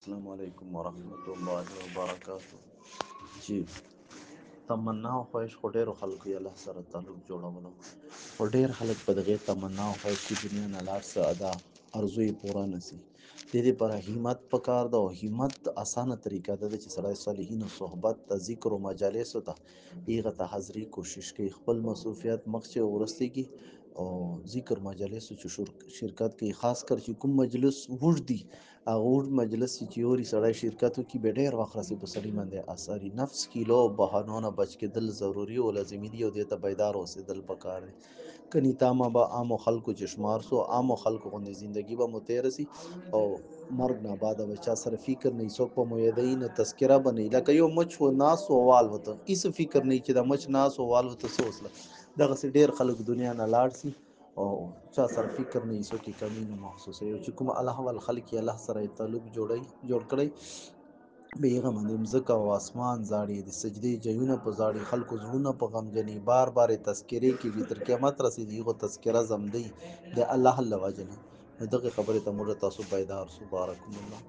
السلام علیکم ورحمۃ اللہ وبرکاتہ۔ جی تمنا او خواهش خو ډیرو خلکو یې الله سره تعلق جوړولو خو ډېر خلک په دغه تمنا او خواهش کې دنیا نه لاړ څه ادا ارزو یې پوره نسی د دې پر همت پکار ده او همت اسانه طریقه ده چې سړی صالحین صحبت ته، ذکر او مجالس ته ایغه ته حاضری کوشش کوي. خپل مصروفیت مخچه ورستی کی او ذکر مجالس چې شرکت کوي. خاص کر چې کوم مجلس وړ دی، هغه وړ مجلس چې یوري سړی شرکت کوي به ډیر وخت راسي په سړی باندې اثر نفس کیلو بهانونه بچ کېدل ضروری او لازمي دی او د ته بیدار اوسېدل پکار دی کني تامه به عام خلکو چشمار سو عام خلکو غوندي زندگی به متیرسي او مرګ نه بعد به چا سره فکر نه څوک په مویدین تذکرہ بنی لکه یو مچ و ناس او وال وته هیڅ فکر نه چې د مچ، ناس او وال وته سوسله دغه سي ډیر خلک دنیا نه لاړ سي. او چا سره فکر نه ایسو کې کمی نه محسوسه یو چې کوم الله ول خلق الله سره تعلق جوړي جوړ کړي بیغه باندې مزک او اسمان زاړي د سجدي جیونه په زاړي خلکو زړونه په غم جنې بار بار تذکری کې وی تر قیامت رسیدي غو تذکرہ زم دی د الله الله وجنه دغه خبرې ته موږ تاسو پیدا پیدار سبحانك الله.